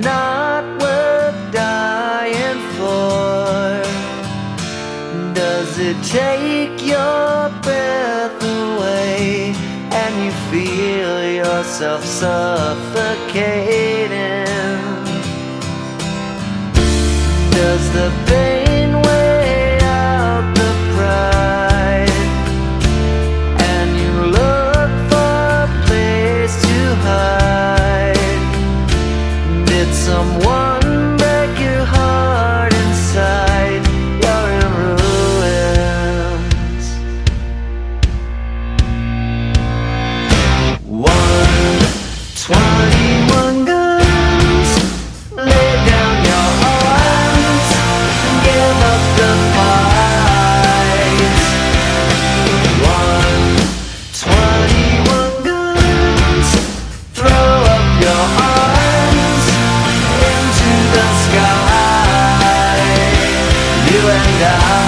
Not worth dying for. Does it take your breath away and you feel yourself suffocating? Does the pain 21 guns, lay down your arms, give up the fight. One, guns, throw up your arms into the sky. You and I.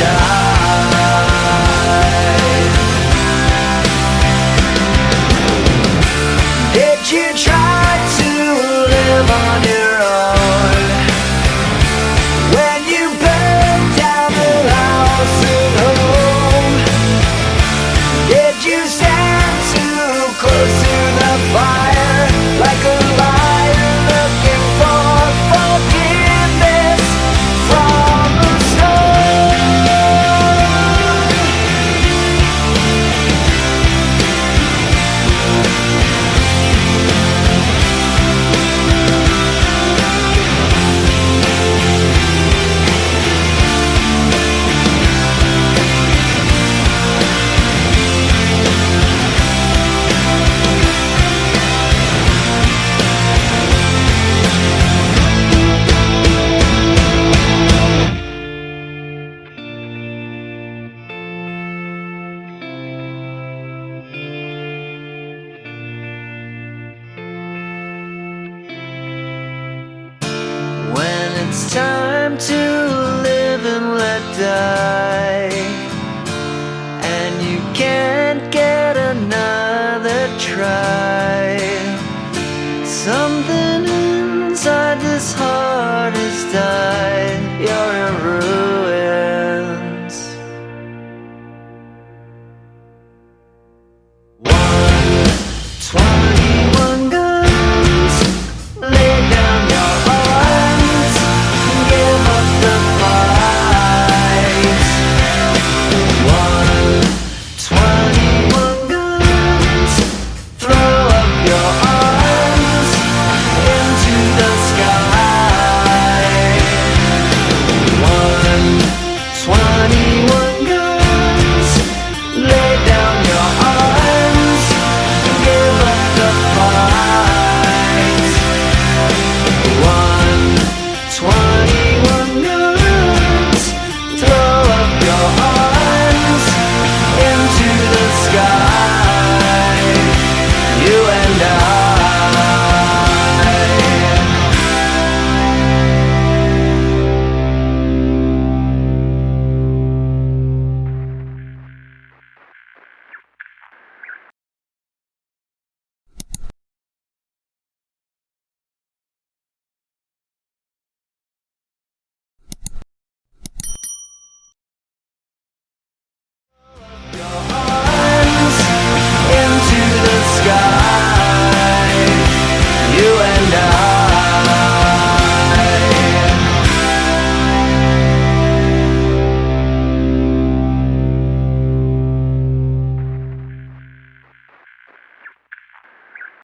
die time to live and let die.